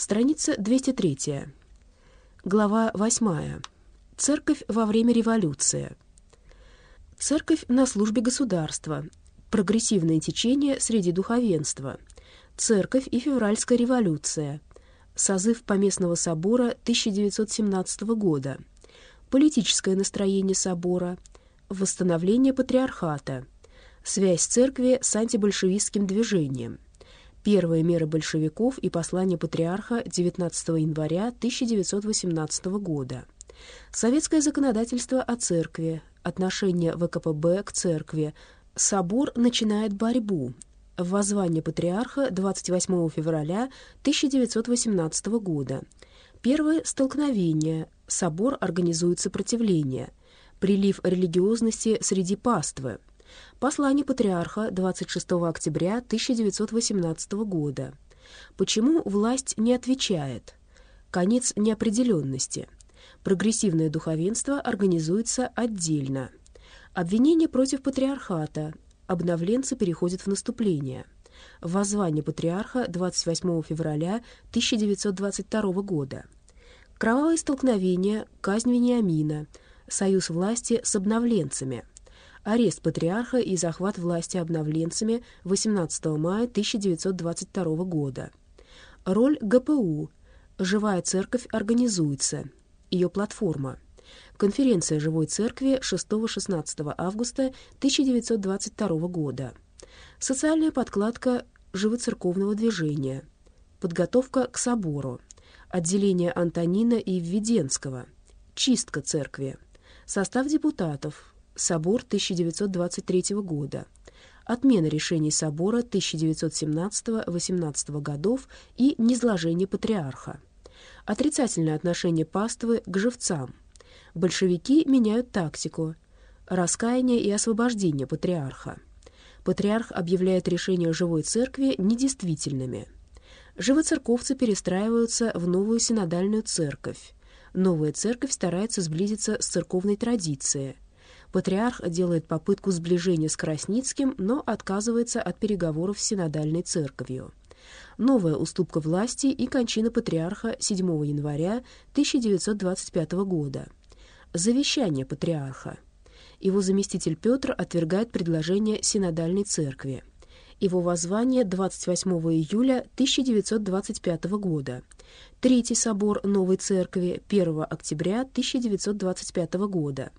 Страница 203. Глава 8. Церковь во время революции. Церковь на службе государства. Прогрессивное течение среди духовенства. Церковь и февральская революция. Созыв Поместного собора 1917 года. Политическое настроение собора. Восстановление патриархата. Связь церкви с антибольшевистским движением. Первые меры большевиков и послание патриарха 19 января 1918 года. Советское законодательство о церкви, отношение ВКПБ к церкви. Собор начинает борьбу. Воззвание патриарха 28 февраля 1918 года. Первое столкновение. Собор организует сопротивление. Прилив религиозности среди паствы. Послание патриарха 26 октября 1918 года. Почему власть не отвечает? Конец неопределенности. Прогрессивное духовенство организуется отдельно. Обвинение против патриархата. Обновленцы переходят в наступление. Воззвание патриарха 28 февраля 1922 года. Кровавые столкновения, казнь Вениамина, союз власти с обновленцами – арест патриарха и захват власти обновленцами 18 мая 1922 года. Роль ГПУ. Живая церковь организуется. Ее платформа. Конференция Живой Церкви 6-16 августа 1922 года. Социальная подкладка живоцерковного движения. Подготовка к собору. Отделение Антонина и Введенского. Чистка церкви. Состав депутатов. Собор 1923 года. Отмена решений собора 1917-18 годов и низложение патриарха. Отрицательное отношение паствы к живцам. Большевики меняют тактику. Раскаяние и освобождение патриарха. Патриарх объявляет решения живой церкви недействительными. Живоцерковцы перестраиваются в новую синодальную церковь. Новая церковь старается сблизиться с церковной традицией – Патриарх делает попытку сближения с Красницким, но отказывается от переговоров с синодальной церковью. Новая уступка власти и кончина патриарха 7 января 1925 года. Завещание патриарха. Его заместитель Петр отвергает предложение синодальной церкви. Его воззвание 28 июля 1925 года. Третий собор Новой Церкви 1 октября 1925 года.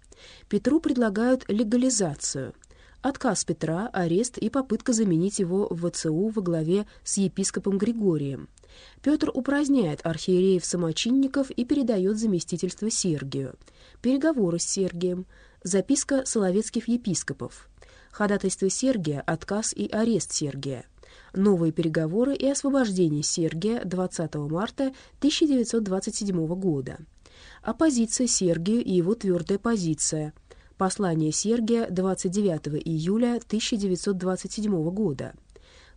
Петру предлагают легализацию. Отказ Петра, арест и попытка заменить его в ВЦУ во главе с епископом Григорием. Петр упраздняет архиереев-самочинников и передает заместительство Сергию. Переговоры с Сергием. Записка соловецких епископов. Ходатайство Сергия, отказ и арест Сергия. Новые переговоры и освобождение Сергия 20 марта 1927 года. Оппозиция Сергию и его твердая позиция. Послание Сергия 29 июля 1927 года.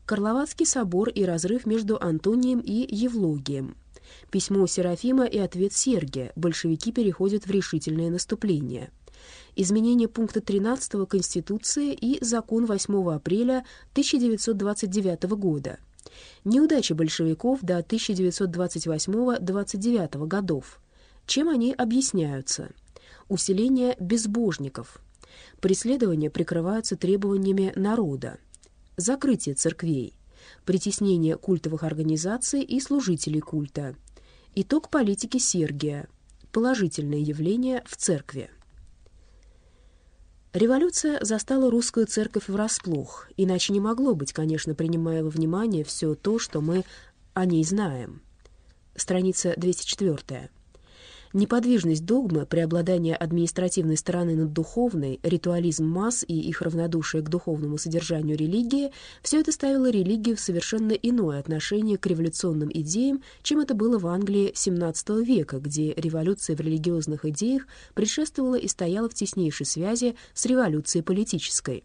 Карловацкий собор и разрыв между Антонием и Евлогием. Письмо Серафима и ответ Сергия. Большевики переходят в решительное наступление. Изменение пункта 13 Конституции и закон 8 апреля 1929 года. Неудачи большевиков до 1928-29 годов. Чем они объясняются? Усиление безбожников. Преследования прикрываются требованиями народа. Закрытие церквей. Притеснение культовых организаций и служителей культа. Итог политики Сергия. Положительные явления в церкви. Революция застала русскую церковь врасплох, иначе не могло быть, конечно, принимая во внимание все то, что мы о ней знаем. Страница 204. Неподвижность догмы, преобладание административной стороны над духовной, ритуализм масс и их равнодушие к духовному содержанию религии — все это ставило религию в совершенно иное отношение к революционным идеям, чем это было в Англии XVII века, где революция в религиозных идеях предшествовала и стояла в теснейшей связи с революцией политической.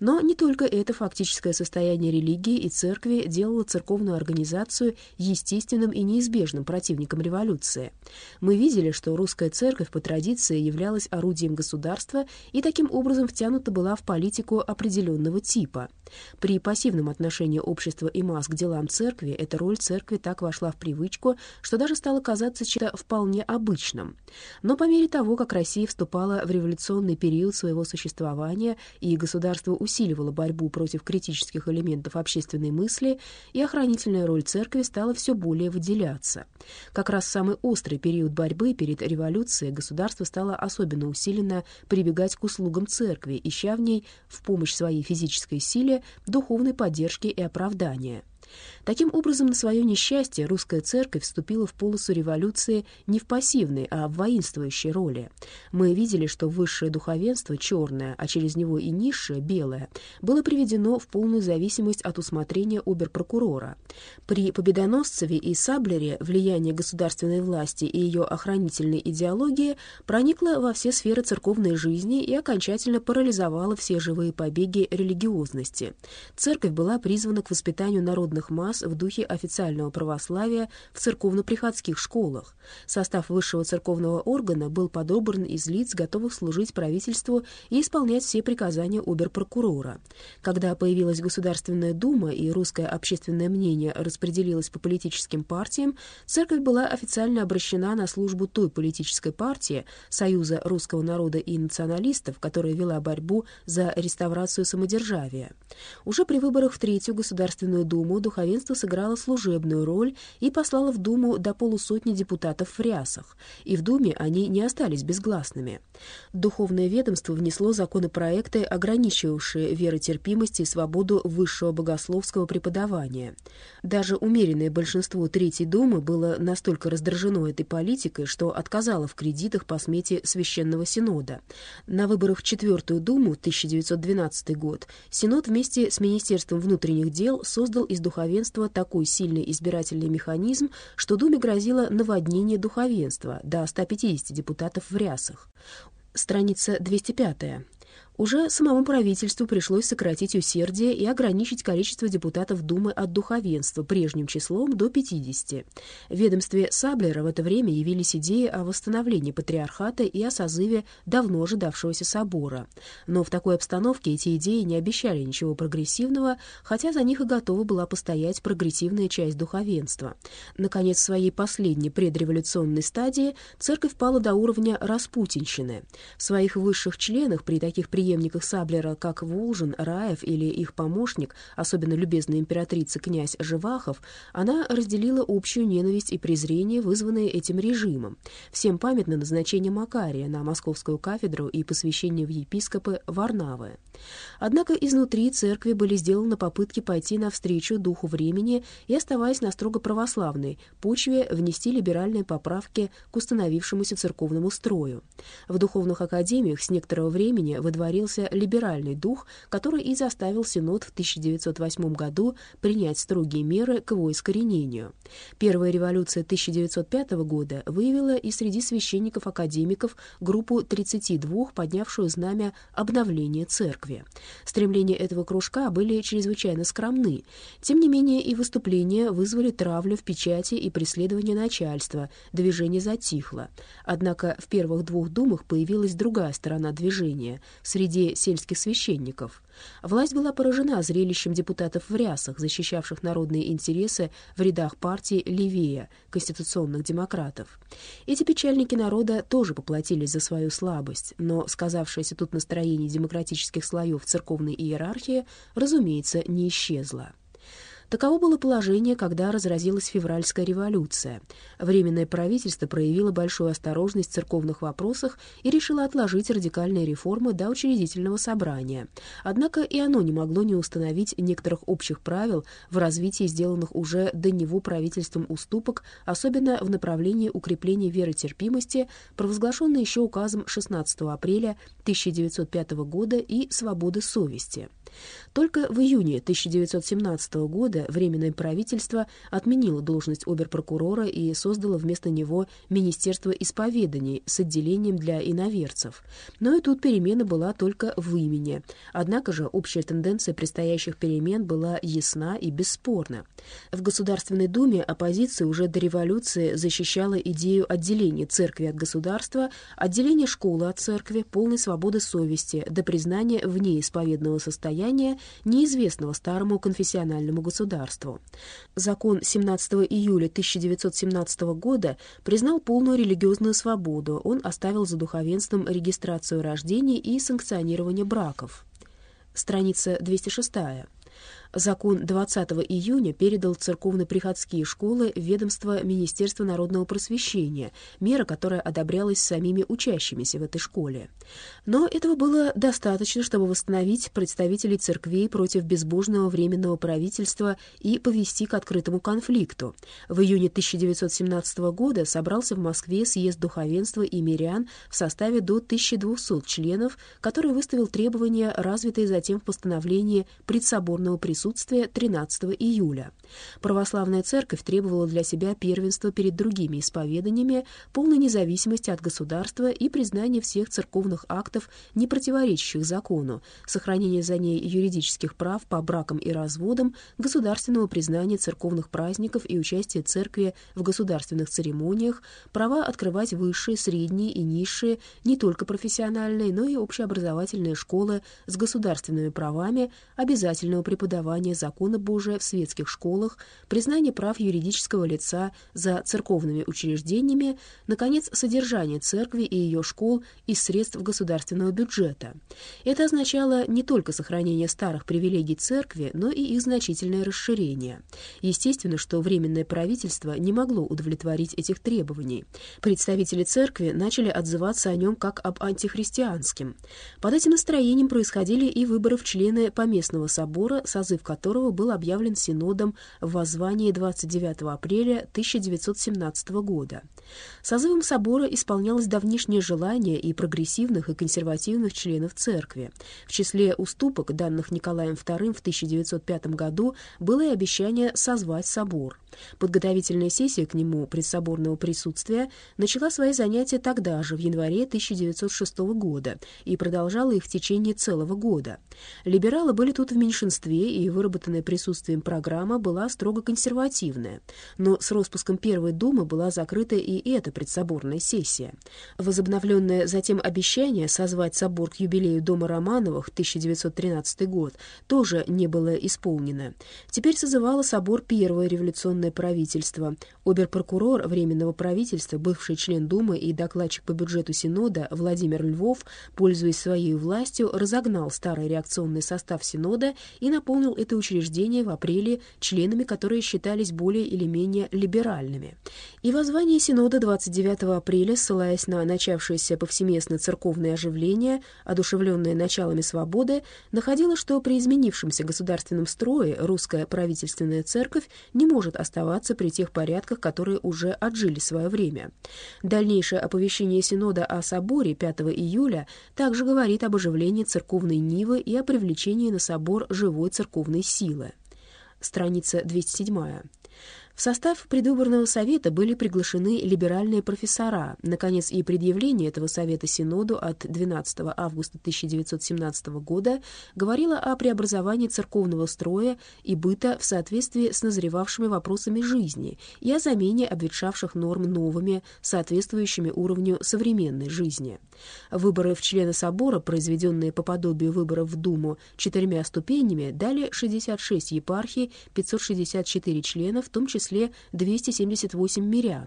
Но не только это фактическое состояние религии и церкви делало церковную организацию естественным и неизбежным противником революции. Мы видели, видели, что русская церковь по традиции являлась орудием государства и таким образом втянута была в политику определенного типа. При пассивном отношении общества и масс к делам церкви эта роль церкви так вошла в привычку, что даже стала казаться чем-то вполне обычным. Но по мере того, как Россия вступала в революционный период своего существования и государство усиливало борьбу против критических элементов общественной мысли, и охранительная роль церкви стала все более выделяться. Как раз самый острый период борьбы перед революцией государство стало особенно усиленно прибегать к услугам церкви, ища в ней в помощь своей физической силе духовной поддержки и оправдания. Таким образом, на свое несчастье русская церковь вступила в полосу революции не в пассивной, а в воинствующей роли. Мы видели, что высшее духовенство, черное, а через него и низшее, белое, было приведено в полную зависимость от усмотрения оберпрокурора. При Победоносцеве и Саблере влияние государственной власти и ее охранительной идеологии проникло во все сферы церковной жизни и окончательно парализовало все живые побеги религиозности. Церковь была призвана к воспитанию народных масс нас в духе официального православия в церковно-приходских школах. Состав высшего церковного органа был подобран из лиц, готовых служить правительству и исполнять все приказания оберпрокурора. Когда появилась Государственная дума и русское общественное мнение распределилось по политическим партиям, церковь была официально обращена на службу той политической партии, Союза русского народа и националистов, которая вела борьбу за реставрацию самодержавия. Уже при выборах в Третью Государственную Думу духовенство духовенство сыграло служебную роль и послало в Думу до полусотни депутатов в рясах, и в Думе они не остались безгласными. Духовное ведомство внесло законопроекты, ограничивавшие веротерпимость и свободу высшего богословского преподавания. Даже умеренное большинство Третьей Думы было настолько раздражено этой политикой, что отказало в кредитах по смете Священного Синода. На выборах в Четвертую Думу 1912 год Синод вместе с Министерством внутренних дел создал из духовенства духовенства такой сильный избирательный механизм, что Думе грозило наводнение духовенства до 150 депутатов в рясах. Страница 205. Уже самому правительству пришлось сократить усердие и ограничить количество депутатов Думы от духовенства прежним числом до 50. В ведомстве Саблера в это время явились идеи о восстановлении патриархата и о созыве давно ожидавшегося собора. Но в такой обстановке эти идеи не обещали ничего прогрессивного, хотя за них и готова была постоять прогрессивная часть духовенства. Наконец, в своей последней предреволюционной стадии церковь пала до уровня распутинщины. В своих высших членах при таких приемах преемниках Саблера, как Волжин, Раев или их помощник, особенно любезная императрица князь Живахов, она разделила общую ненависть и презрение, вызванные этим режимом. Всем памятно назначение Макария на московскую кафедру и посвящение в епископы Варнавы. Однако изнутри церкви были сделаны попытки пойти навстречу духу времени и, оставаясь на строго православной почве, внести либеральные поправки к установившемуся церковному строю. В духовных академиях с некоторого времени водворился либеральный дух, который и заставил Синод в 1908 году принять строгие меры к его искоренению. Первая революция 1905 года выявила и среди священников-академиков группу 32, поднявшую знамя обновления церкви. Стремления этого кружка были чрезвычайно скромны. Тем не менее, и выступления вызвали травлю в печати и преследование начальства. Движение затихло. Однако в первых двух думах появилась другая сторона движения — сельских священников. Власть была поражена зрелищем депутатов в рясах, защищавших народные интересы в рядах партии «Левея» — конституционных демократов. Эти печальники народа тоже поплатились за свою слабость, но сказавшееся тут настроение демократических слоев церковной иерархии, разумеется, не исчезло. Таково было положение, когда разразилась февральская революция. Временное правительство проявило большую осторожность в церковных вопросах и решило отложить радикальные реформы до учредительного собрания. Однако и оно не могло не установить некоторых общих правил в развитии сделанных уже до него правительством уступок, особенно в направлении укрепления веротерпимости, провозглашенной еще указом 16 апреля 1905 года и свободы совести. Только в июне 1917 года Временное правительство отменило должность оберпрокурора и создало вместо него Министерство исповеданий с отделением для иноверцев. Но и тут перемена была только в имени. Однако же общая тенденция предстоящих перемен была ясна и бесспорна. В Государственной Думе оппозиция уже до революции защищала идею отделения церкви от государства, отделения школы от церкви, полной свободы совести, до признания вне исповедного состояния, неизвестного старому конфессиональному государству. Закон 17 июля 1917 года признал полную религиозную свободу, он оставил за духовенством регистрацию рождений и санкционирование браков. Страница 206. Закон 20 июня передал церковно-приходские школы ведомство Министерства народного просвещения, мера, которая одобрялась самими учащимися в этой школе. Но этого было достаточно, чтобы восстановить представителей церквей против безбожного временного правительства и повести к открытому конфликту. В июне 1917 года собрался в Москве съезд духовенства и мирян в составе до 1200 членов, который выставил требования, развитые затем в постановлении предсоборного присутствия присутствия 13 июля. Православная церковь требовала для себя первенства перед другими исповеданиями, полной независимости от государства и признания всех церковных актов, не противоречащих закону, сохранения за ней юридических прав по бракам и разводам, государственного признания церковных праздников и участия церкви в государственных церемониях, права открывать высшие, средние и низшие, не только профессиональные, но и общеобразовательные школы с государственными правами, обязательного преподавания преподавание закона Божия в светских школах, признание прав юридического лица за церковными учреждениями, наконец, содержание церкви и ее школ из средств государственного бюджета. Это означало не только сохранение старых привилегий церкви, но и их значительное расширение. Естественно, что Временное правительство не могло удовлетворить этих требований. Представители церкви начали отзываться о нем как об антихристианском. Под этим настроением происходили и выборы в члены Поместного собора, созыв которого был объявлен Синодом в воззвании 29 апреля 1917 года. Созывом собора исполнялось давнишнее желание и прогрессивных, и консервативных членов церкви. В числе уступок, данных Николаем II в 1905 году, было и обещание созвать собор. Подготовительная сессия к нему предсоборного присутствия начала свои занятия тогда же, в январе 1906 года, и продолжала их в течение целого года. Либералы были тут в меньшинстве, и выработанная присутствием программа была строго консервативная. Но с распуском Первой Думы была закрыта и эта предсоборная сессия. Возобновленное затем обещание созвать собор к юбилею Дома Романовых 1913 год тоже не было исполнено. Теперь созывало собор первое революционное правительство. Оберпрокурор Временного правительства, бывший член Думы и докладчик по бюджету Синода Владимир Львов, пользуясь своей властью, разогнал старый реакционный состав Синода и наполнил это учреждение в апреле членами, которые считались более или менее либеральными. И воззвание Синода 29 апреля, ссылаясь на начавшееся повсеместно церковное оживление, одушевленное началами свободы, находило, что при изменившемся государственном строе русская правительственная церковь не может оставаться при тех порядках, которые уже отжили свое время. Дальнейшее оповещение Синода о соборе 5 июля также говорит об оживлении церковной нивы и о привлечении на собор живой церковной духовной силы. Страница 207. В состав предвыборного совета были приглашены либеральные профессора. Наконец, и предъявление этого совета Синоду от 12 августа 1917 года говорило о преобразовании церковного строя и быта в соответствии с назревавшими вопросами жизни и о замене обветшавших норм новыми, соответствующими уровню современной жизни. Выборы в члены собора, произведенные по подобию выборов в Думу четырьмя ступенями, дали 66 епархий, 564 члена, в том числе числе 278 мирян.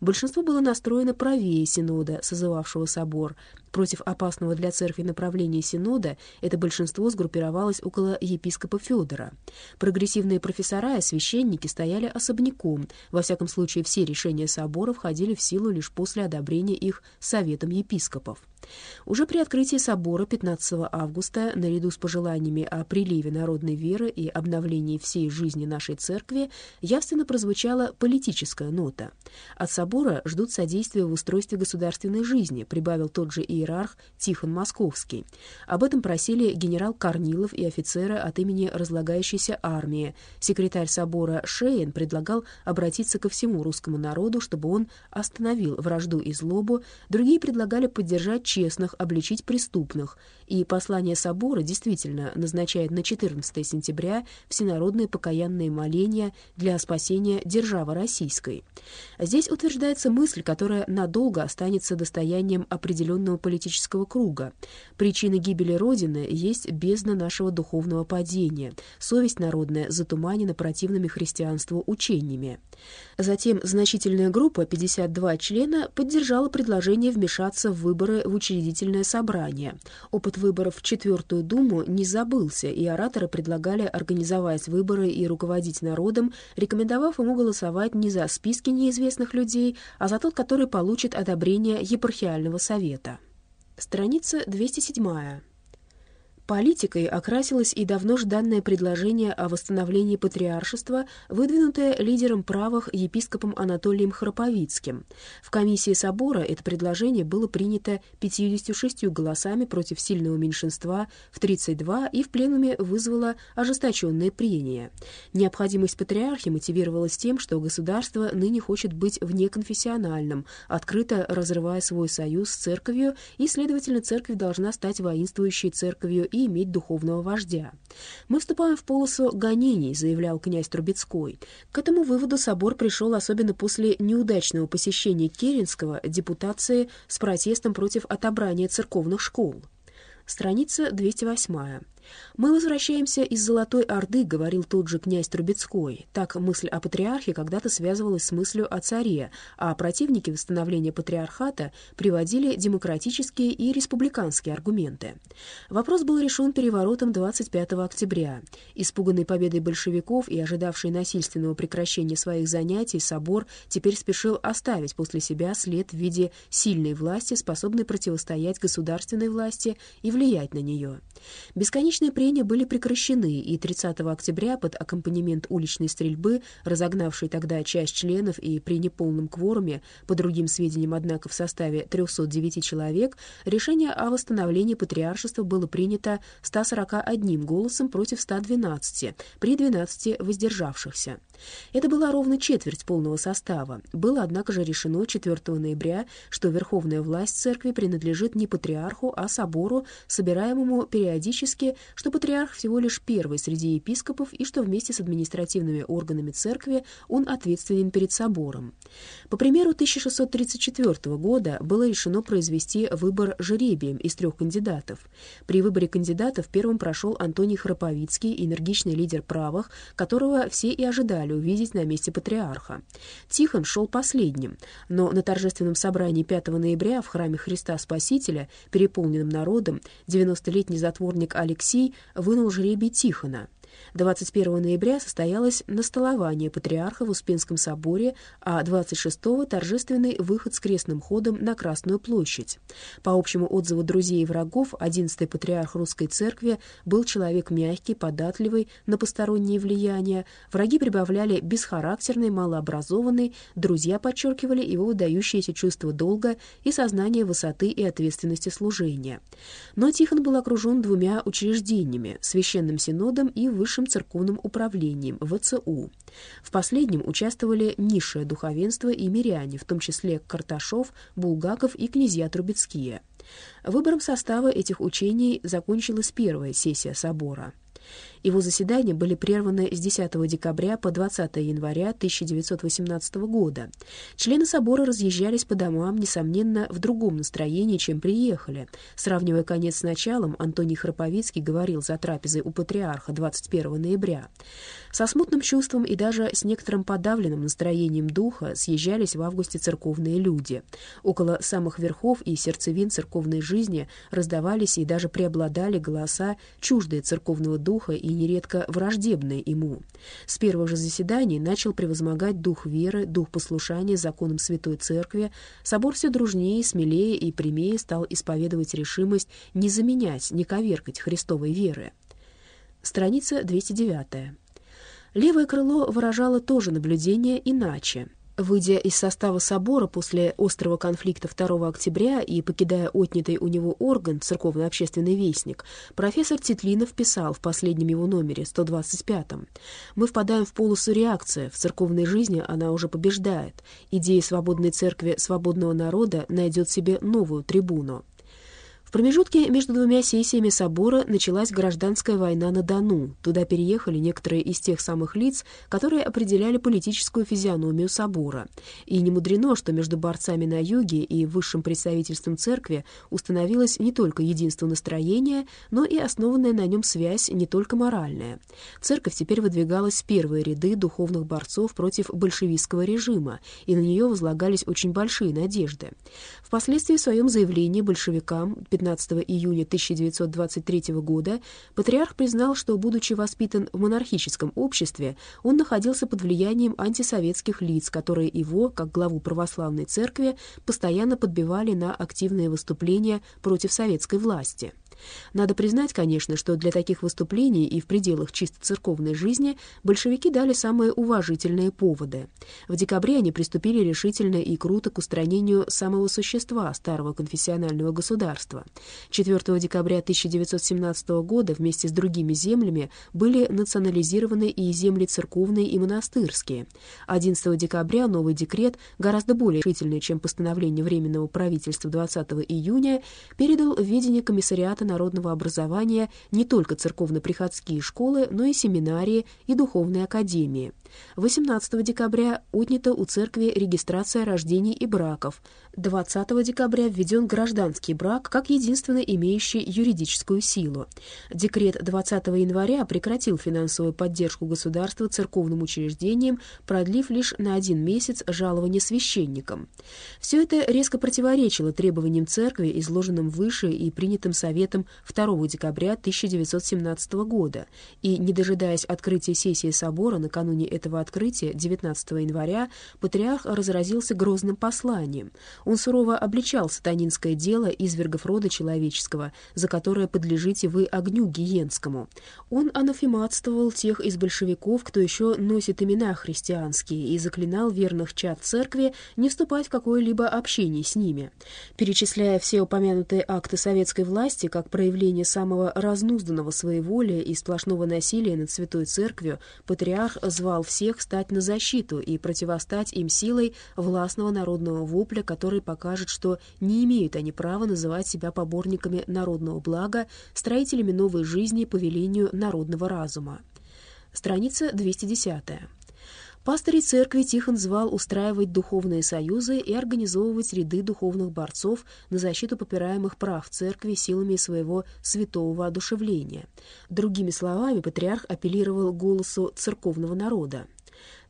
Большинство было настроено правее Синода, созывавшего собор. Против опасного для церкви направления Синода это большинство сгруппировалось около епископа Федора. Прогрессивные профессора и священники стояли особняком. Во всяком случае, все решения собора входили в силу лишь после одобрения их Советом епископов. Уже при открытии собора 15 августа, наряду с пожеланиями о приливе народной веры и обновлении всей жизни нашей церкви, явственно прозвучала политическая нота. От собора ждут содействия в устройстве государственной жизни, прибавил тот же иерарх Тихон Московский. Об этом просили генерал Корнилов и офицеры от имени разлагающейся армии. Секретарь собора Шейн предлагал обратиться ко всему русскому народу, чтобы он остановил вражду и злобу, другие предлагали поддержать честных, обличить преступных. И послание собора действительно назначает на 14 сентября всенародные покаянные моления для спасения державы российской. Здесь утверждается мысль, которая надолго останется достоянием определенного политического круга. Причина гибели Родины есть бездна нашего духовного падения, совесть народная затуманена противными христианству учениями. Затем значительная группа, 52 члена, поддержала предложение вмешаться в выборы в учредительное собрание. Опыт выборов в Четвертую Думу не забылся, и ораторы предлагали организовать выборы и руководить народом, рекомендовав ему голосовать не за списки неизвестных людей, а за тот, который получит одобрение епархиального совета. Страница 207. Политикой окрасилось и давно жданное предложение о восстановлении патриаршества, выдвинутое лидером правых епископом Анатолием Храповицким. В комиссии собора это предложение было принято 56 голосами против сильного меньшинства в 32 и в пленуме вызвало ожесточенное прения. Необходимость патриархии мотивировалась тем, что государство ныне хочет быть внеконфессиональным, открыто разрывая свой союз с церковью, и, следовательно, церковь должна стать воинствующей церковью и иметь духовного вождя. «Мы вступаем в полосу гонений», — заявлял князь Трубецкой. К этому выводу собор пришел особенно после неудачного посещения Керенского депутации с протестом против отобрания церковных школ. Страница 208. «Мы возвращаемся из Золотой Орды», — говорил тот же князь Трубецкой. Так мысль о патриархе когда-то связывалась с мыслью о царе, а противники восстановления патриархата приводили демократические и республиканские аргументы. Вопрос был решен переворотом 25 октября. Испуганный победой большевиков и ожидавший насильственного прекращения своих занятий, собор теперь спешил оставить после себя след в виде сильной власти, способной противостоять государственной власти и влиять на нее. Бесконечно Уличные прения были прекращены, и 30 октября под аккомпанемент уличной стрельбы, разогнавшей тогда часть членов и при неполном кворуме, по другим сведениям, однако, в составе 309 человек, решение о восстановлении патриаршества было принято 141 голосом против 112, при 12 воздержавшихся. Это была ровно четверть полного состава. Было, однако же, решено 4 ноября, что верховная власть церкви принадлежит не патриарху, а собору, собираемому периодически что патриарх всего лишь первый среди епископов и что вместе с административными органами церкви он ответственен перед собором. По примеру 1634 года было решено произвести выбор жеребием из трех кандидатов. При выборе кандидатов первым прошел Антоний Храповицкий, энергичный лидер правых, которого все и ожидали увидеть на месте патриарха. Тихон шел последним, но на торжественном собрании 5 ноября в храме Христа Спасителя, переполненным народом, 90-летний затворник Алексей Алексей вынул жребий Тихона — 21 ноября состоялось настолование патриарха в Успенском соборе, а 26-го — торжественный выход с крестным ходом на Красную площадь. По общему отзыву друзей и врагов, 11-й патриарх русской церкви был человек мягкий, податливый на посторонние влияния, враги прибавляли бесхарактерный, малообразованный, друзья подчеркивали его выдающееся чувство долга и сознание высоты и ответственности служения. Но Тихон был окружен двумя учреждениями — Священным Синодом и Высшим высшим церковным управлением, ВЦУ. В последнем участвовали низшее духовенство и миряне, в том числе Карташов, Булгаков и князья Трубецкие. Выбором состава этих учений закончилась первая сессия собора. Его заседания были прерваны с 10 декабря по 20 января 1918 года. Члены собора разъезжались по домам, несомненно, в другом настроении, чем приехали. Сравнивая конец с началом, Антоний Храповицкий говорил за трапезой у патриарха 21 ноября. Со смутным чувством и даже с некоторым подавленным настроением духа съезжались в августе церковные люди. Около самых верхов и сердцевин церковной жизни раздавались и даже преобладали голоса, чуждые церковного духа и нередко враждебные ему. С первых же заседаний начал превозмогать дух веры, дух послушания законам Святой Церкви. Собор все дружнее, смелее и прямее стал исповедовать решимость не заменять, не коверкать Христовой веры. Страница 209. Левое крыло выражало тоже наблюдение иначе. Выйдя из состава собора после острого конфликта 2 октября и покидая отнятый у него орган, церковно-общественный вестник, профессор Титлинов писал в последнем его номере, 125-м, «Мы впадаем в полосу реакции, в церковной жизни она уже побеждает. Идея свободной церкви свободного народа найдет себе новую трибуну». В промежутке между двумя сессиями собора началась гражданская война на Дону. Туда переехали некоторые из тех самых лиц, которые определяли политическую физиономию собора. И не мудрено, что между борцами на юге и высшим представительством церкви установилось не только единство настроения, но и основанная на нем связь не только моральная. Церковь теперь выдвигалась в первые ряды духовных борцов против большевистского режима, и на нее возлагались очень большие надежды. Впоследствии в своем заявлении большевикам 15 июня 1923 года патриарх признал, что, будучи воспитан в монархическом обществе, он находился под влиянием антисоветских лиц, которые его, как главу православной церкви, постоянно подбивали на активные выступления против советской власти. Надо признать, конечно, что для таких выступлений и в пределах чисто церковной жизни большевики дали самые уважительные поводы. В декабре они приступили решительно и круто к устранению самого существа старого конфессионального государства. 4 декабря 1917 года вместе с другими землями были национализированы и земли церковные и монастырские. 11 декабря новый декрет, гораздо более решительный, чем постановление Временного правительства 20 июня, передал в ведение комиссариата народного образования не только церковно-приходские школы, но и семинарии и духовные академии. 18 декабря отнята у церкви регистрация рождений и браков. 20 декабря введен гражданский брак как единственный имеющий юридическую силу. Декрет 20 января прекратил финансовую поддержку государства церковным учреждениям, продлив лишь на один месяц жалование священникам. Все это резко противоречило требованиям церкви, изложенным выше и принятым Советом 2 декабря 1917 года, и, не дожидаясь открытия сессии собора накануне этого открытия, 19 января, патриарх разразился грозным посланием. Он сурово обличал сатанинское дело извергов рода человеческого, за которое подлежите вы огню гиенскому. Он анафематствовал тех из большевиков, кто еще носит имена христианские, и заклинал верных чад церкви не вступать в какое-либо общение с ними. Перечисляя все упомянутые акты советской власти как проявление самого разнузданного своеволия и сплошного насилия над Святой Церковью, патриарх звал всех стать на защиту и противостать им силой властного народного вопля, который покажет, что не имеют они права называть себя поборниками народного блага, строителями новой жизни по велению народного разума. Страница 210. Пастырь церкви Тихон звал устраивать духовные союзы и организовывать ряды духовных борцов на защиту попираемых прав церкви силами своего святого воодушевления. Другими словами, патриарх апеллировал голосу церковного народа.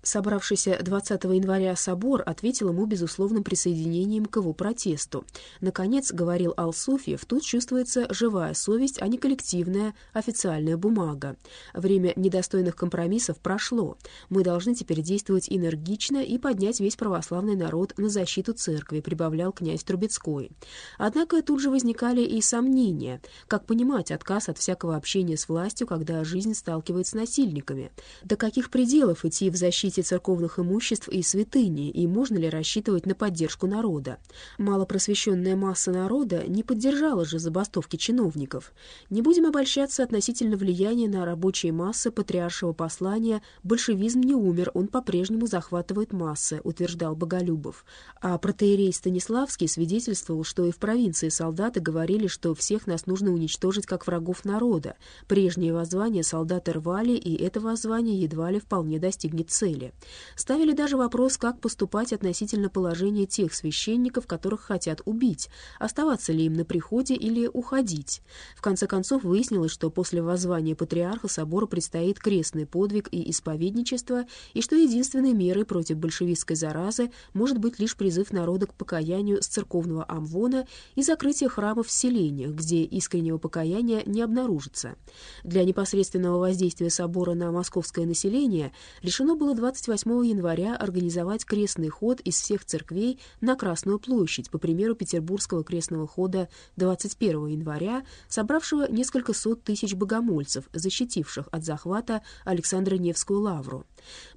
Собравшийся 20 января собор ответил ему безусловным присоединением к его протесту. Наконец, говорил Алсуфьев, тут чувствуется живая совесть, а не коллективная официальная бумага. Время недостойных компромиссов прошло. Мы должны теперь действовать энергично и поднять весь православный народ на защиту церкви, прибавлял князь Трубецкой. Однако тут же возникали и сомнения. Как понимать отказ от всякого общения с властью, когда жизнь сталкивается с насильниками? До каких пределов идти в защите защите церковных имуществ и святыни, и можно ли рассчитывать на поддержку народа. Малопросвещенная масса народа не поддержала же забастовки чиновников. Не будем обольщаться относительно влияния на рабочие массы патриаршего послания. Большевизм не умер, он по-прежнему захватывает массы, утверждал Боголюбов. А протеерей Станиславский свидетельствовал, что и в провинции солдаты говорили, что всех нас нужно уничтожить как врагов народа. Прежнее воззвание солдаты рвали, и это воззвание едва ли вполне достигнет цели цели. Ставили даже вопрос, как поступать относительно положения тех священников, которых хотят убить, оставаться ли им на приходе или уходить. В конце концов выяснилось, что после воззвания патриарха собору предстоит крестный подвиг и исповедничество, и что единственной мерой против большевистской заразы может быть лишь призыв народа к покаянию с церковного амвона и закрытие храмов в селениях, где искреннего покаяния не обнаружится. Для непосредственного воздействия собора на московское население решено было 20 28 января организовать крестный ход из всех церквей на Красную площадь, по примеру Петербургского крестного хода 21 января, собравшего несколько сот тысяч богомольцев, защитивших от захвата Александра Невскую лавру.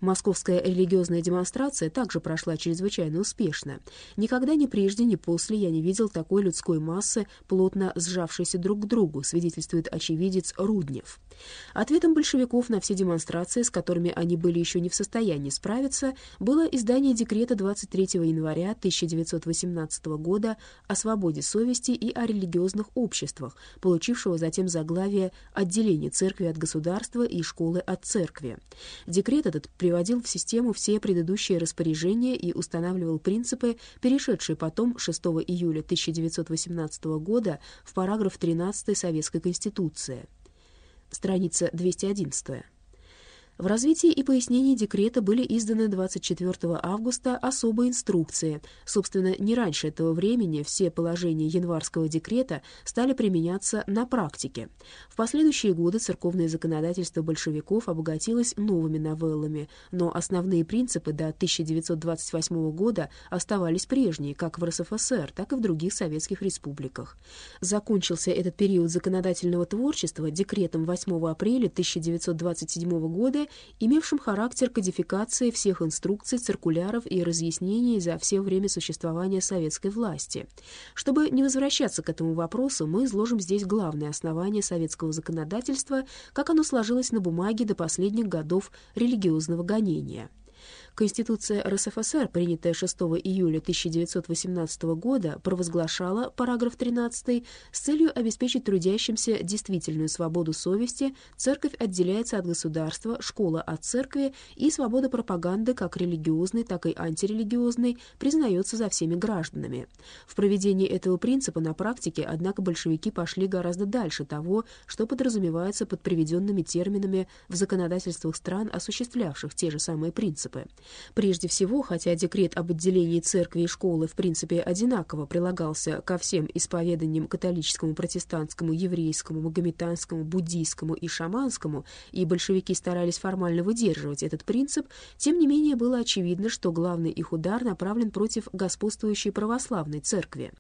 Московская религиозная демонстрация также прошла чрезвычайно успешно. Никогда ни прежде, ни после я не видел такой людской массы, плотно сжавшейся друг к другу, свидетельствует очевидец Руднев. Ответом большевиков на все демонстрации, с которыми они были еще не в состоянии справиться, было издание декрета 23 января 1918 года о свободе совести и о религиозных обществах, получившего затем заглавие «Отделение церкви от государства и школы от церкви». Декрет этот приводил в систему все предыдущие распоряжения и устанавливал принципы, перешедшие потом 6 июля 1918 года в параграф 13 Советской Конституции страница 211. В развитии и пояснении декрета были изданы 24 августа особые инструкции. Собственно, не раньше этого времени все положения январского декрета стали применяться на практике. В последующие годы церковное законодательство большевиков обогатилось новыми новеллами, но основные принципы до 1928 года оставались прежние как в РСФСР, так и в других советских республиках. Закончился этот период законодательного творчества декретом 8 апреля 1927 года имевшим характер кодификации всех инструкций, циркуляров и разъяснений за все время существования советской власти. Чтобы не возвращаться к этому вопросу, мы изложим здесь главные основания советского законодательства, как оно сложилось на бумаге до последних годов религиозного гонения. Конституция РСФСР, принятая 6 июля 1918 года, провозглашала, параграф 13, с целью обеспечить трудящимся действительную свободу совести, церковь отделяется от государства, школа от церкви, и свобода пропаганды, как религиозной, так и антирелигиозной, признается за всеми гражданами. В проведении этого принципа на практике, однако, большевики пошли гораздо дальше того, что подразумевается под приведенными терминами в законодательствах стран, осуществлявших те же самые принципы. Прежде всего, хотя декрет об отделении церкви и школы в принципе одинаково прилагался ко всем исповеданиям католическому, протестантскому, еврейскому, магометанскому, буддийскому и шаманскому, и большевики старались формально выдерживать этот принцип, тем не менее было очевидно, что главный их удар направлен против господствующей православной церкви.